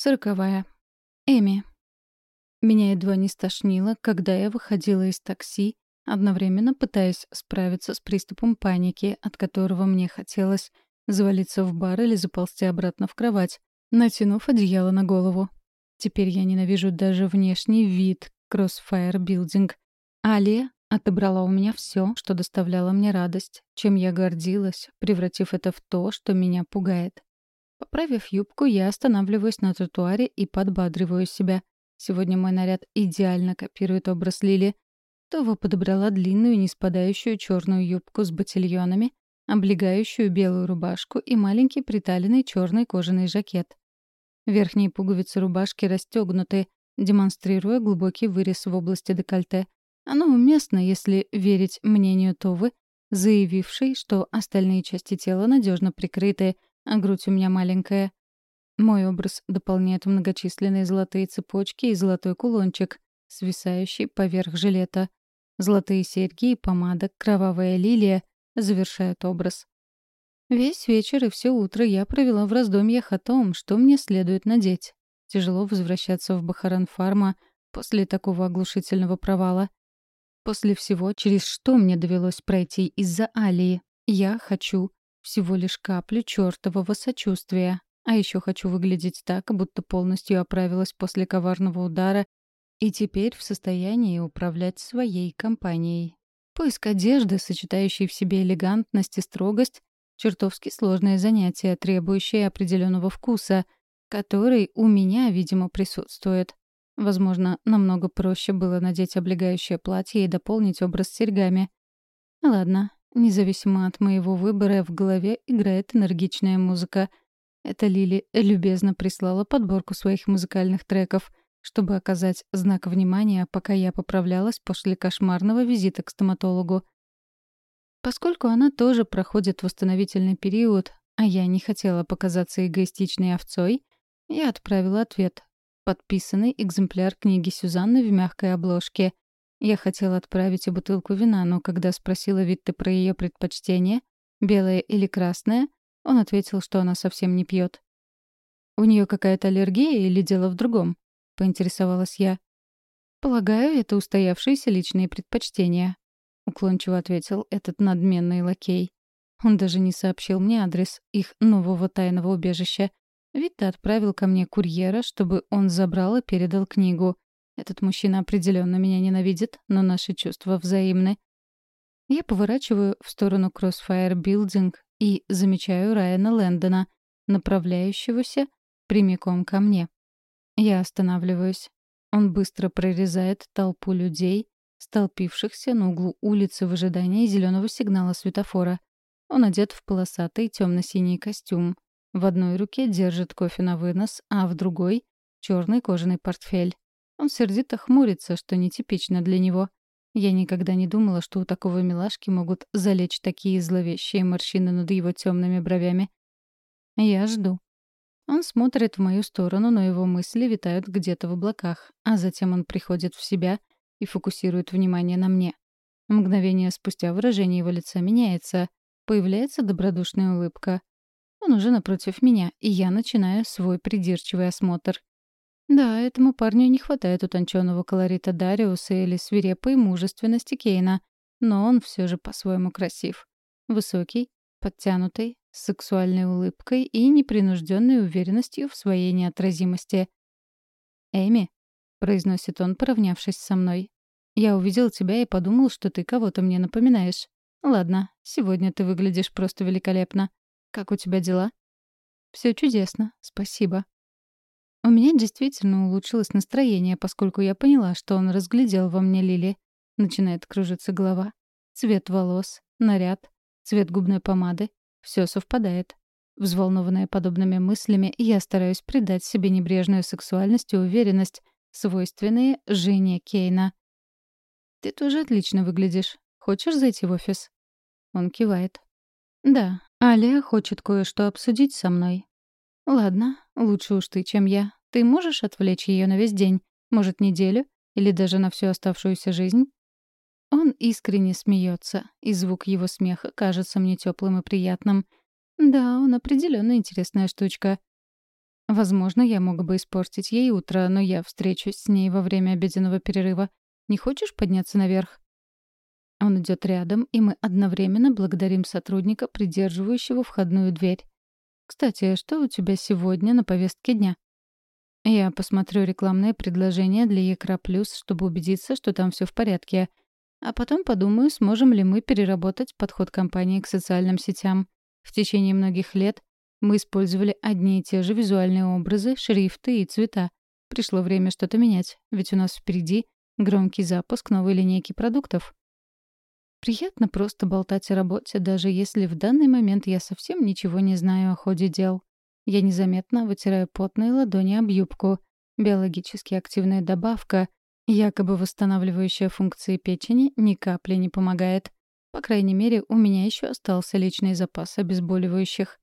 Сороковая. Эми. Меня едва не стошнило, когда я выходила из такси, одновременно пытаясь справиться с приступом паники, от которого мне хотелось завалиться в бар или заползти обратно в кровать, натянув одеяло на голову. Теперь я ненавижу даже внешний вид Crossfire Building. Алия отобрала у меня все, что доставляло мне радость, чем я гордилась, превратив это в то, что меня пугает. Поправив юбку, я останавливаюсь на тротуаре и подбадриваю себя. Сегодня мой наряд идеально копирует образ Лили. Това подобрала длинную, не спадающую черную юбку с ботильонами, облегающую белую рубашку и маленький приталенный черный кожаный жакет. Верхние пуговицы рубашки расстегнуты, демонстрируя глубокий вырез в области декольте. Оно уместно, если верить мнению Товы, заявившей, что остальные части тела надежно прикрыты — а грудь у меня маленькая. Мой образ дополняет многочисленные золотые цепочки и золотой кулончик, свисающий поверх жилета. Золотые серьги и помада «Кровавая лилия» завершают образ. Весь вечер и все утро я провела в раздумьях о том, что мне следует надеть. Тяжело возвращаться в Бахаран-фарма после такого оглушительного провала. После всего, через что мне довелось пройти из-за Алии, я хочу всего лишь каплю чертового сочувствия. А еще хочу выглядеть так, будто полностью оправилась после коварного удара и теперь в состоянии управлять своей компанией. Поиск одежды, сочетающей в себе элегантность и строгость, чертовски сложное занятие, требующее определенного вкуса, который у меня, видимо, присутствует. Возможно, намного проще было надеть облегающее платье и дополнить образ серьгами. Ладно, Независимо от моего выбора, в голове играет энергичная музыка. Это Лили любезно прислала подборку своих музыкальных треков, чтобы оказать знак внимания, пока я поправлялась после кошмарного визита к стоматологу. Поскольку она тоже проходит восстановительный период, а я не хотела показаться эгоистичной овцой, я отправила ответ. Подписанный экземпляр книги Сюзанны в мягкой обложке — я хотела отправить и бутылку вина, но когда спросила Витте про ее предпочтение, белое или красное, он ответил, что она совсем не пьет. «У нее какая-то аллергия или дело в другом?» — поинтересовалась я. «Полагаю, это устоявшиеся личные предпочтения», — уклончиво ответил этот надменный лакей. Он даже не сообщил мне адрес их нового тайного убежища. Витте отправил ко мне курьера, чтобы он забрал и передал книгу. Этот мужчина определенно меня ненавидит, но наши чувства взаимны. Я поворачиваю в сторону Crossfire Building и замечаю Райана Лэндона, направляющегося прямиком ко мне. Я останавливаюсь. Он быстро прорезает толпу людей, столпившихся на углу улицы в ожидании зеленого сигнала светофора. Он одет в полосатый темно-синий костюм. В одной руке держит кофе на вынос, а в другой — черный кожаный портфель. Он сердито хмурится, что нетипично для него. Я никогда не думала, что у такого милашки могут залечь такие зловещие морщины над его темными бровями. Я жду. Он смотрит в мою сторону, но его мысли витают где-то в облаках, а затем он приходит в себя и фокусирует внимание на мне. Мгновение спустя выражение его лица меняется, появляется добродушная улыбка. Он уже напротив меня, и я начинаю свой придирчивый осмотр. Да, этому парню не хватает утонченного колорита Дариуса или свирепой мужественности Кейна, но он все же по-своему красив. Высокий, подтянутый, с сексуальной улыбкой и непринужденной уверенностью в своей неотразимости. «Эми», — произносит он, поравнявшись со мной, — «я увидел тебя и подумал, что ты кого-то мне напоминаешь. Ладно, сегодня ты выглядишь просто великолепно. Как у тебя дела?» Все чудесно, спасибо», у меня действительно улучшилось настроение, поскольку я поняла, что он разглядел во мне Лили. Начинает кружиться голова. Цвет волос, наряд, цвет губной помады — все совпадает. Взволнованная подобными мыслями, я стараюсь придать себе небрежную сексуальность и уверенность, свойственные жене Кейна. «Ты тоже отлично выглядишь. Хочешь зайти в офис?» Он кивает. «Да, Алия хочет кое-что обсудить со мной. «Ладно, лучше уж ты, чем я. Ты можешь отвлечь ее на весь день? Может, неделю? Или даже на всю оставшуюся жизнь?» Он искренне смеется, и звук его смеха кажется мне теплым и приятным. Да, он определенно интересная штучка. Возможно, я мог бы испортить ей утро, но я встречусь с ней во время обеденного перерыва. Не хочешь подняться наверх?» Он идет рядом, и мы одновременно благодарим сотрудника, придерживающего входную дверь. «Кстати, что у тебя сегодня на повестке дня?» Я посмотрю рекламное предложение для Екра Плюс, чтобы убедиться, что там все в порядке. А потом подумаю, сможем ли мы переработать подход компании к социальным сетям. В течение многих лет мы использовали одни и те же визуальные образы, шрифты и цвета. Пришло время что-то менять, ведь у нас впереди громкий запуск новой линейки продуктов. Приятно просто болтать о работе, даже если в данный момент я совсем ничего не знаю о ходе дел. Я незаметно вытираю потные ладони об юбку. Биологически активная добавка, якобы восстанавливающая функции печени, ни капли не помогает. По крайней мере, у меня еще остался личный запас обезболивающих.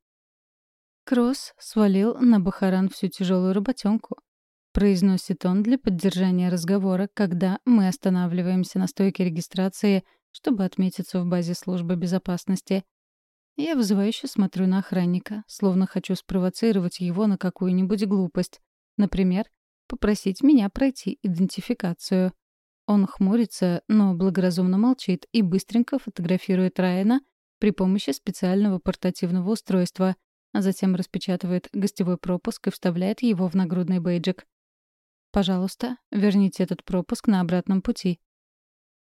Кросс свалил на Бахаран всю тяжелую работенку. Произносит он для поддержания разговора, когда мы останавливаемся на стойке регистрации, чтобы отметиться в базе службы безопасности. Я вызывающе смотрю на охранника, словно хочу спровоцировать его на какую-нибудь глупость. Например, попросить меня пройти идентификацию. Он хмурится, но благоразумно молчит и быстренько фотографирует Райана при помощи специального портативного устройства, а затем распечатывает гостевой пропуск и вставляет его в нагрудный бейджик. «Пожалуйста, верните этот пропуск на обратном пути».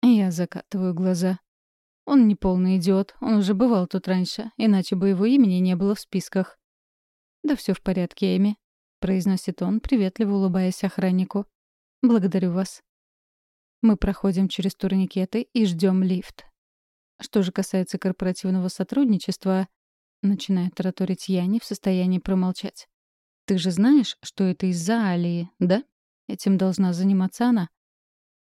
Я закатываю глаза. Он не полный идиот, он уже бывал тут раньше, иначе бы его имени не было в списках. «Да все в порядке, Эми», — произносит он, приветливо улыбаясь охраннику. «Благодарю вас». Мы проходим через турникеты и ждем лифт. Что же касается корпоративного сотрудничества, начинает тараторить я, не в состоянии промолчать. «Ты же знаешь, что это из-за Алии, да? Этим должна заниматься она.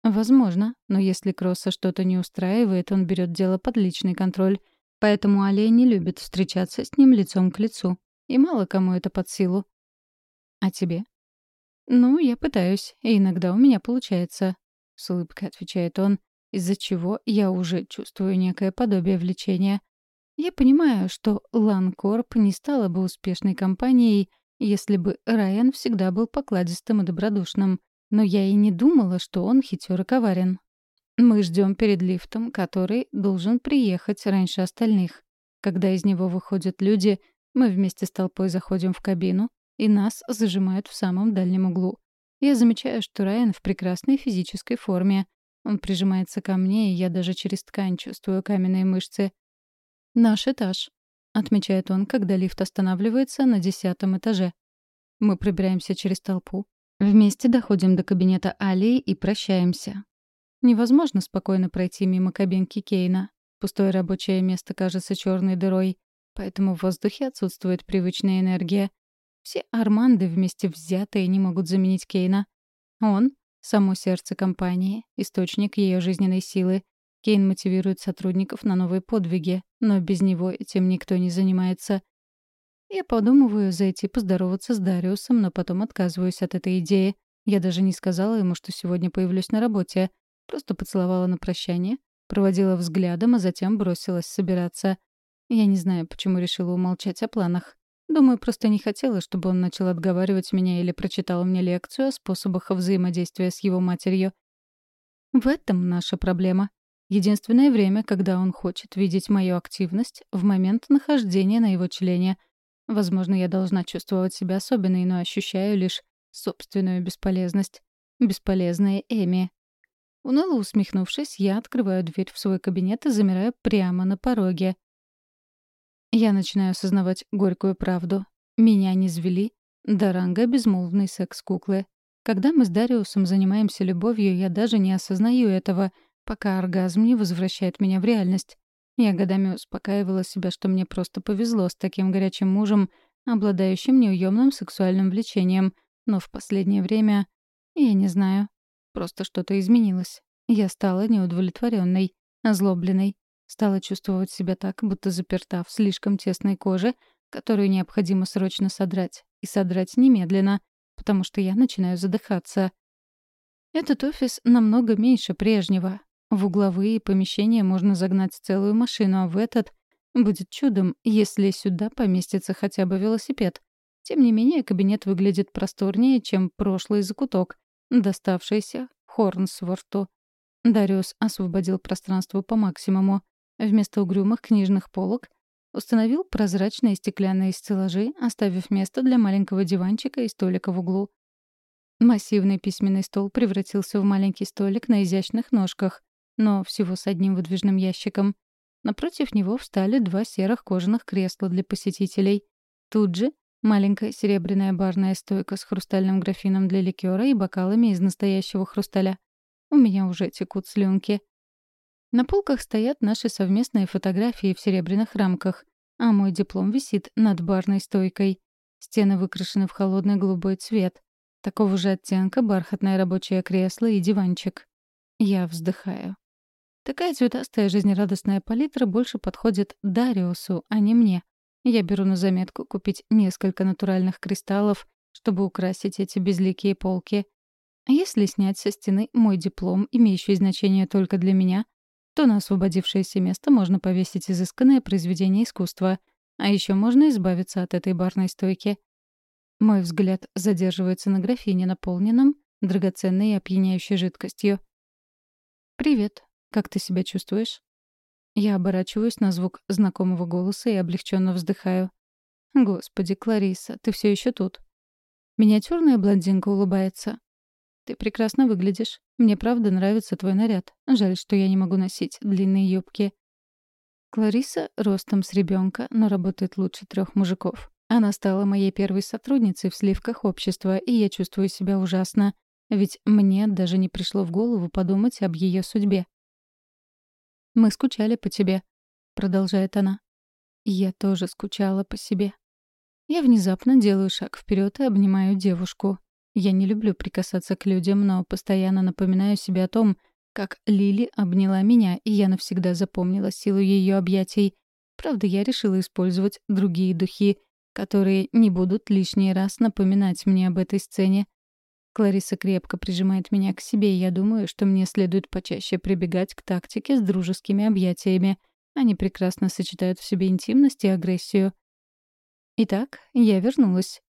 Возможно, но если Кросса что-то не устраивает, он берет дело под личный контроль. Поэтому Алия не любит встречаться с ним лицом к лицу. И мало кому это под силу. А тебе? Ну, я пытаюсь, и иногда у меня получается. С улыбкой отвечает он, из-за чего я уже чувствую некое подобие влечения. Я понимаю, что Ланкорп не стала бы успешной компанией, если бы Райан всегда был покладистым и добродушным — но я и не думала, что он хитер и коварен. Мы ждем перед лифтом, который должен приехать раньше остальных. Когда из него выходят люди, мы вместе с толпой заходим в кабину, и нас зажимают в самом дальнем углу. Я замечаю, что Райан в прекрасной физической форме. Он прижимается ко мне, и я даже через ткань чувствую каменные мышцы. «Наш этаж», — отмечает он, когда лифт останавливается на десятом этаже. Мы пробираемся через толпу, Вместе доходим до кабинета Алии и прощаемся. Невозможно спокойно пройти мимо кабинки Кейна. Пустое рабочее место кажется черной дырой, поэтому в воздухе отсутствует привычная энергия. Все Арманды вместе взятые не могут заменить Кейна. Он — само сердце компании, источник ее жизненной силы. Кейн мотивирует сотрудников на новые подвиги, но без него этим никто не занимается. Я подумываю зайти поздороваться с Дариусом, но потом отказываюсь от этой идеи. Я даже не сказала ему, что сегодня появлюсь на работе. Просто поцеловала на прощание, проводила взглядом, а затем бросилась собираться. Я не знаю, почему решила умолчать о планах. Думаю, просто не хотела, чтобы он начал отговаривать меня или прочитал мне лекцию о способах взаимодействия с его матерью. В этом наша проблема. Единственное время, когда он хочет видеть мою активность, в момент нахождения на его члене — Возможно, я должна чувствовать себя особенной, но ощущаю лишь собственную бесполезность. Бесполезная Эми. Уныло усмехнувшись, я открываю дверь в свой кабинет и замираю прямо на пороге. Я начинаю осознавать горькую правду. Меня не звели до ранга безмолвной секс-куклы. Когда мы с Дариусом занимаемся любовью, я даже не осознаю этого, пока оргазм не возвращает меня в реальность. Я годами успокаивала себя, что мне просто повезло с таким горячим мужем, обладающим неуемным сексуальным влечением. Но в последнее время... Я не знаю. Просто что-то изменилось. Я стала неудовлетворенной, озлобленной. Стала чувствовать себя так, будто заперта в слишком тесной коже, которую необходимо срочно содрать. И содрать немедленно, потому что я начинаю задыхаться. Этот офис намного меньше прежнего, в угловые помещения можно загнать целую машину, а в этот будет чудом, если сюда поместится хотя бы велосипед. Тем не менее, кабинет выглядит просторнее, чем прошлый закуток, доставшийся Хорнсворту. Дариус освободил пространство по максимуму. Вместо угрюмых книжных полок установил прозрачные стеклянные стеллажи, оставив место для маленького диванчика и столика в углу. Массивный письменный стол превратился в маленький столик на изящных ножках, но всего с одним выдвижным ящиком. Напротив него встали два серых кожаных кресла для посетителей. Тут же маленькая серебряная барная стойка с хрустальным графином для ликера и бокалами из настоящего хрусталя. У меня уже текут слюнки. На полках стоят наши совместные фотографии в серебряных рамках, а мой диплом висит над барной стойкой. Стены выкрашены в холодный голубой цвет. Такого же оттенка бархатное рабочее кресло и диванчик. Я вздыхаю. Такая цветастая жизнерадостная палитра больше подходит Дариусу, а не мне. Я беру на заметку купить несколько натуральных кристаллов, чтобы украсить эти безликие полки. Если снять со стены мой диплом, имеющий значение только для меня, то на освободившееся место можно повесить изысканное произведение искусства, а еще можно избавиться от этой барной стойки. Мой взгляд задерживается на графине, наполненном драгоценной и опьяняющей жидкостью. «Привет», как ты себя чувствуешь?» Я оборачиваюсь на звук знакомого голоса и облегченно вздыхаю. «Господи, Клариса, ты все еще тут?» Миниатюрная блондинка улыбается. «Ты прекрасно выглядишь. Мне правда нравится твой наряд. Жаль, что я не могу носить длинные юбки». Клариса ростом с ребенка, но работает лучше трех мужиков. Она стала моей первой сотрудницей в сливках общества, и я чувствую себя ужасно. Ведь мне даже не пришло в голову подумать об ее судьбе. Мы скучали по тебе», — продолжает она. «Я тоже скучала по себе». Я внезапно делаю шаг вперед и обнимаю девушку. Я не люблю прикасаться к людям, но постоянно напоминаю себе о том, как Лили обняла меня, и я навсегда запомнила силу ее объятий. Правда, я решила использовать другие духи, которые не будут лишний раз напоминать мне об этой сцене. Клариса крепко прижимает меня к себе, и я думаю, что мне следует почаще прибегать к тактике с дружескими объятиями. Они прекрасно сочетают в себе интимность и агрессию. Итак, я вернулась.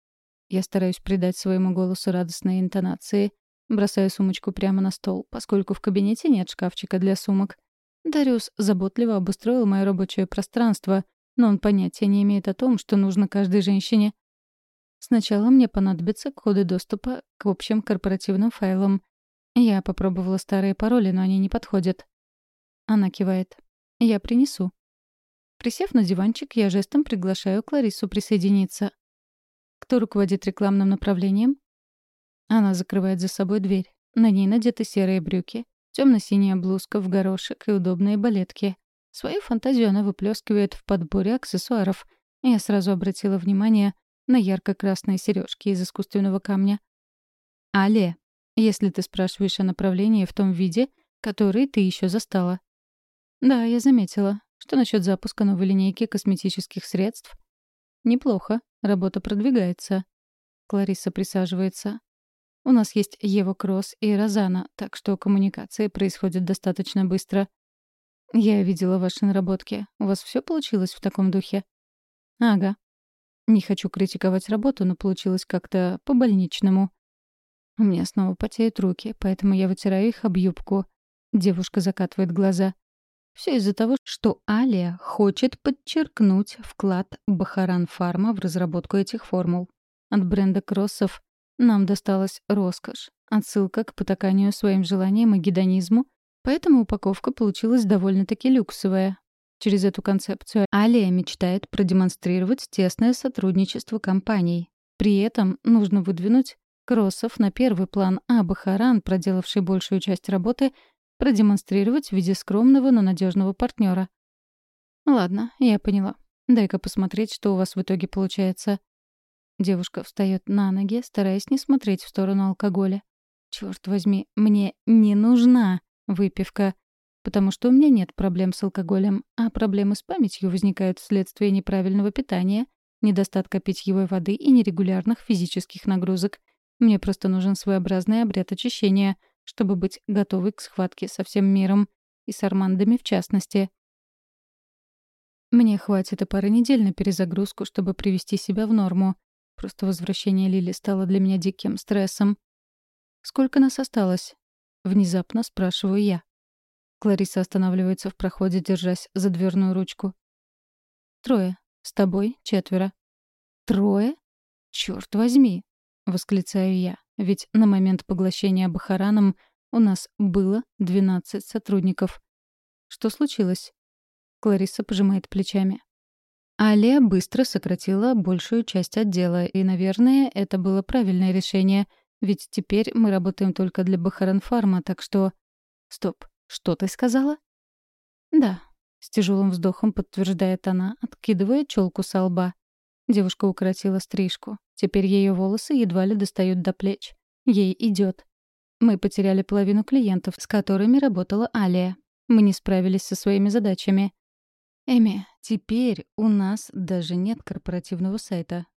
Я стараюсь придать своему голосу радостные интонации. Бросаю сумочку прямо на стол, поскольку в кабинете нет шкафчика для сумок. Дариус заботливо обустроил мое рабочее пространство, но он понятия не имеет о том, что нужно каждой женщине. Сначала мне понадобятся коды доступа к общим корпоративным файлам. Я попробовала старые пароли, но они не подходят. Она кивает. Я принесу. Присев на диванчик, я жестом приглашаю Кларису присоединиться. Кто руководит рекламным направлением? Она закрывает за собой дверь. На ней надеты серые брюки, темно-синяя блузка в горошек и удобные балетки. Свою фантазию она выплескивает в подборе аксессуаров. Я сразу обратила внимание на ярко-красные сережки из искусственного камня. Але, если ты спрашиваешь о направлении в том виде, который ты еще застала. Да, я заметила. Что насчет запуска новой линейки косметических средств? Неплохо. Работа продвигается. Клариса присаживается. У нас есть Ева Кросс и Розана, так что коммуникация происходит достаточно быстро. Я видела ваши наработки. У вас все получилось в таком духе? Ага. Не хочу критиковать работу, но получилось как-то по-больничному. У меня снова потеют руки, поэтому я вытираю их об юбку. Девушка закатывает глаза. Все из-за того, что Алия хочет подчеркнуть вклад Бахаран Фарма в разработку этих формул. От бренда кроссов нам досталась роскошь, отсылка к потаканию своим желаниям и гедонизму, поэтому упаковка получилась довольно-таки люксовая, Через эту концепцию Алия мечтает продемонстрировать тесное сотрудничество компаний. При этом нужно выдвинуть Кроссов на первый план, а Бахаран, проделавший большую часть работы, продемонстрировать в виде скромного, но надежного партнера. «Ладно, я поняла. Дай-ка посмотреть, что у вас в итоге получается». Девушка встает на ноги, стараясь не смотреть в сторону алкоголя. Черт возьми, мне не нужна выпивка потому что у меня нет проблем с алкоголем, а проблемы с памятью возникают вследствие неправильного питания, недостатка питьевой воды и нерегулярных физических нагрузок. Мне просто нужен своеобразный обряд очищения, чтобы быть готовой к схватке со всем миром, и с Армандами в частности. Мне хватит и пары недель на перезагрузку, чтобы привести себя в норму. Просто возвращение Лили стало для меня диким стрессом. «Сколько нас осталось?» — внезапно спрашиваю я. Клариса останавливается в проходе, держась за дверную ручку. «Трое. С тобой четверо». «Трое? Черт возьми!» — восклицаю я. Ведь на момент поглощения Бахараном у нас было 12 сотрудников. Что случилось? Клариса пожимает плечами. Алия быстро сократила большую часть отдела, и, наверное, это было правильное решение, ведь теперь мы работаем только для Бахаранфарма, так что... Стоп, что ты сказала? Да, с тяжелым вздохом подтверждает она, откидывая челку со лба. Девушка укоротила стрижку. Теперь ее волосы едва ли достают до плеч. Ей идет. Мы потеряли половину клиентов, с которыми работала Алия. Мы не справились со своими задачами. Эми, теперь у нас даже нет корпоративного сайта.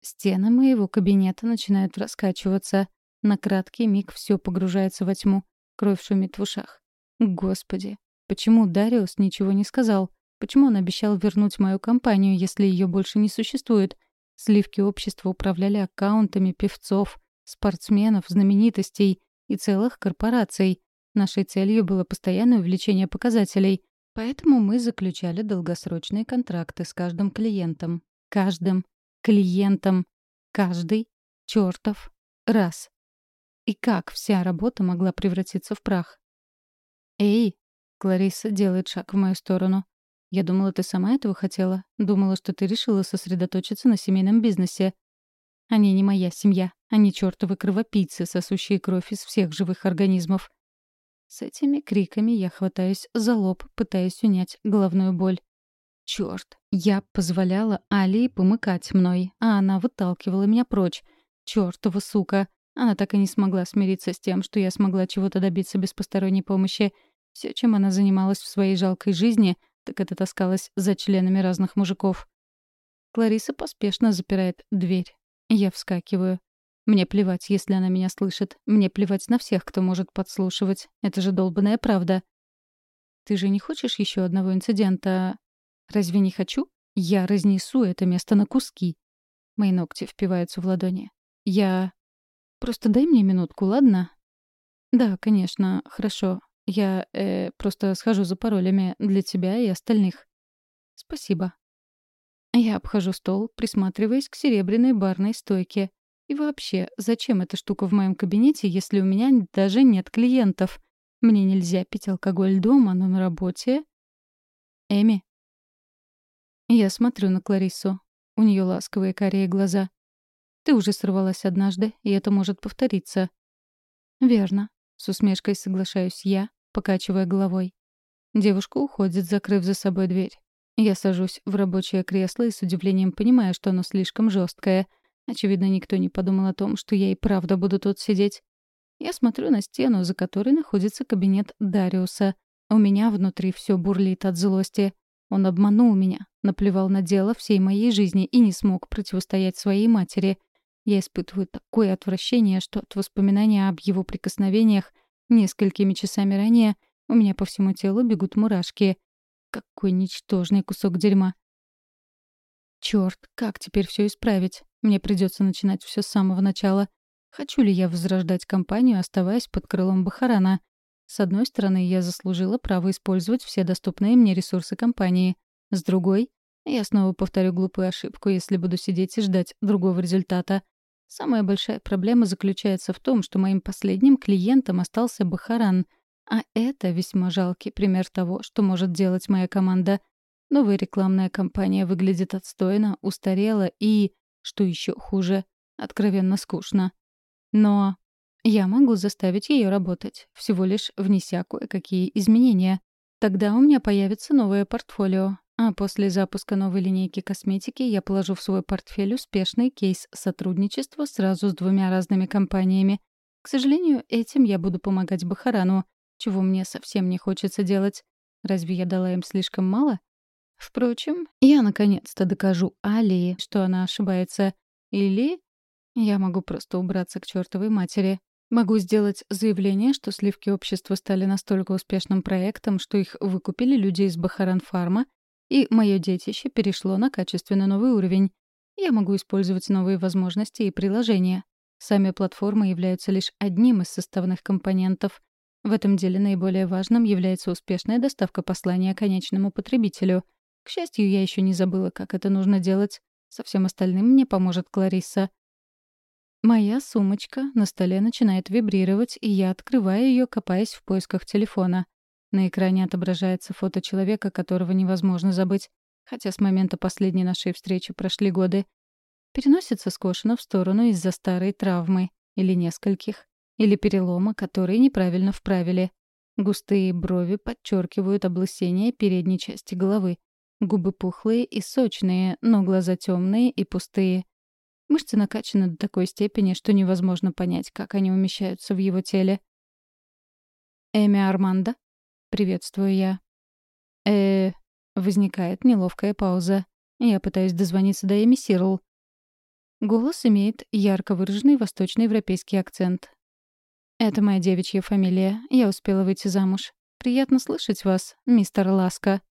Стены моего кабинета начинают раскачиваться. На краткий миг все погружается во тьму. Кровь шумит в ушах. Господи, почему Дариус ничего не сказал? Почему он обещал вернуть мою компанию, если ее больше не существует? Сливки общества управляли аккаунтами певцов, спортсменов, знаменитостей и целых корпораций. Нашей целью было постоянное увеличение показателей. Поэтому мы заключали долгосрочные контракты с каждым клиентом. Каждым клиентом. Каждый чертов раз. И как вся работа могла превратиться в прах? «Эй!» — Клариса делает шаг в мою сторону. «Я думала, ты сама этого хотела. Думала, что ты решила сосредоточиться на семейном бизнесе. Они не моя семья. Они чертовы кровопийцы, сосущие кровь из всех живых организмов. С этими криками я хватаюсь за лоб, пытаясь унять головную боль. Чёрт, я позволяла Алии помыкать мной, а она выталкивала меня прочь. Чёртова сука. Она так и не смогла смириться с тем, что я смогла чего-то добиться без посторонней помощи. Все, чем она занималась в своей жалкой жизни, так это таскалась за членами разных мужиков. Клариса поспешно запирает дверь. Я вскакиваю. Мне плевать, если она меня слышит. Мне плевать на всех, кто может подслушивать. Это же долбанная правда. Ты же не хочешь еще одного инцидента? Разве не хочу? Я разнесу это место на куски. Мои ногти впиваются в ладони. Я... Просто дай мне минутку, ладно? Да, конечно, хорошо. Я э, просто схожу за паролями для тебя и остальных. Спасибо. Я обхожу стол, присматриваясь к серебряной барной стойке. И вообще, зачем эта штука в моем кабинете, если у меня даже нет клиентов? Мне нельзя пить алкоголь дома, но на работе... Эми. Я смотрю на Кларису. У нее ласковые карие глаза. Ты уже сорвалась однажды, и это может повториться. Верно. С усмешкой соглашаюсь я, покачивая головой. Девушка уходит, закрыв за собой дверь. Я сажусь в рабочее кресло и с удивлением понимаю, что оно слишком жесткое — Очевидно, никто не подумал о том, что я и правда буду тут сидеть. Я смотрю на стену, за которой находится кабинет Дариуса. У меня внутри все бурлит от злости. Он обманул меня, наплевал на дело всей моей жизни и не смог противостоять своей матери. Я испытываю такое отвращение, что от воспоминания об его прикосновениях несколькими часами ранее у меня по всему телу бегут мурашки. Какой ничтожный кусок дерьма. Черт, как теперь все исправить? Мне придется начинать все с самого начала. Хочу ли я возрождать компанию, оставаясь под крылом Бахарана? С одной стороны, я заслужила право использовать все доступные мне ресурсы компании. С другой, я снова повторю глупую ошибку, если буду сидеть и ждать другого результата. Самая большая проблема заключается в том, что моим последним клиентом остался Бахаран, а это весьма жалкий пример того, что может делать моя команда. Новая рекламная кампания выглядит отстойно, устарела и что еще хуже, откровенно скучно. Но я могу заставить ее работать, всего лишь внеся кое-какие изменения. Тогда у меня появится новое портфолио, а после запуска новой линейки косметики я положу в свой портфель успешный кейс сотрудничества сразу с двумя разными компаниями. К сожалению, этим я буду помогать Бахарану, чего мне совсем не хочется делать. Разве я дала им слишком мало? Впрочем, я наконец-то докажу Алии, что она ошибается. Или я могу просто убраться к чертовой матери. Могу сделать заявление, что сливки общества стали настолько успешным проектом, что их выкупили люди из Бахаран-фарма, и мое детище перешло на качественно новый уровень. Я могу использовать новые возможности и приложения. Сами платформы являются лишь одним из составных компонентов. В этом деле наиболее важным является успешная доставка послания конечному потребителю. К счастью, я еще не забыла, как это нужно делать. Со всем остальным мне поможет Клариса. Моя сумочка на столе начинает вибрировать, и я открываю ее, копаясь в поисках телефона. На экране отображается фото человека, которого невозможно забыть, хотя с момента последней нашей встречи прошли годы. Переносится скошено в сторону из-за старой травмы, или нескольких, или перелома, который неправильно вправили. Густые брови подчеркивают облысение передней части головы. Губы пухлые и сочные, но глаза темные и пустые. Мышцы накачаны до такой степени, что невозможно понять, как они умещаются в его теле. «Эми Армандо?» — приветствую я. э Возникает неловкая пауза. Я пытаюсь дозвониться до Эми Сирл. Голос имеет ярко выраженный восточноевропейский акцент. «Это моя девичья фамилия. Я успела выйти замуж. Приятно слышать вас, мистер Ласка».